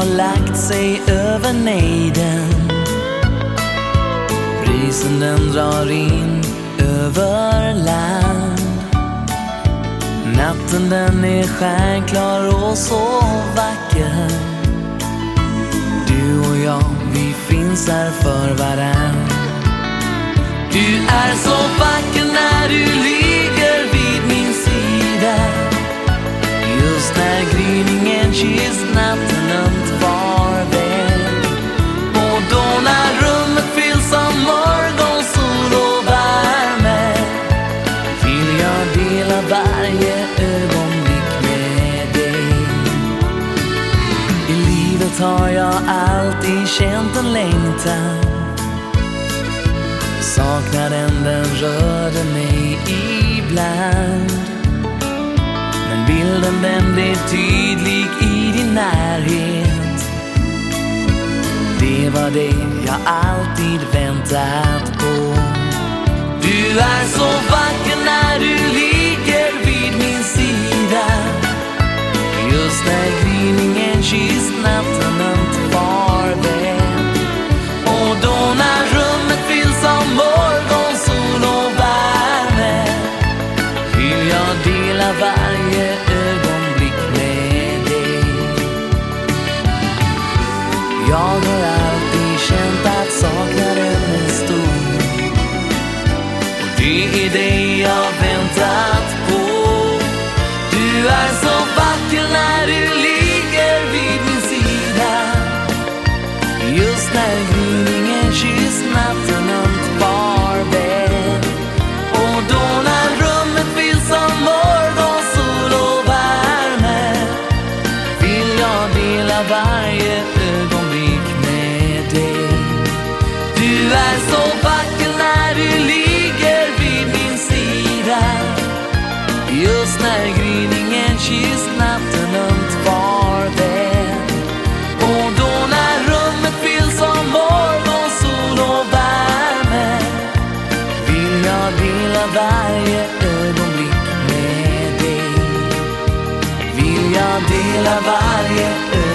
Har lagt sig över nejden. Brisen den drar in över land. Natten den är stjärnklar och så vacker. Du och jag, vi finns här för varann. Har jag alltid känt en längtan. Saknaden den rörde mig ibland. Men bilden den blev tydlig i din närhet. Det var det jag alltid väntat på. Du är så vacker när varje ögonblick med dig. Jag har alltid känt att saknaden är stor. Och det är dig jag väntat på. Du är så vacker när du ligger vid min sida. Just när gryningen jag dela varje ögonblick med dig. Du är så vacker när du ligger vid min sida. Just när gryningen kysst natten ömt farväl Och då när rummet fylls av morgonsol och värme Vill jag dela varje ögonblick med dig. Vill jag dela varje ögonblick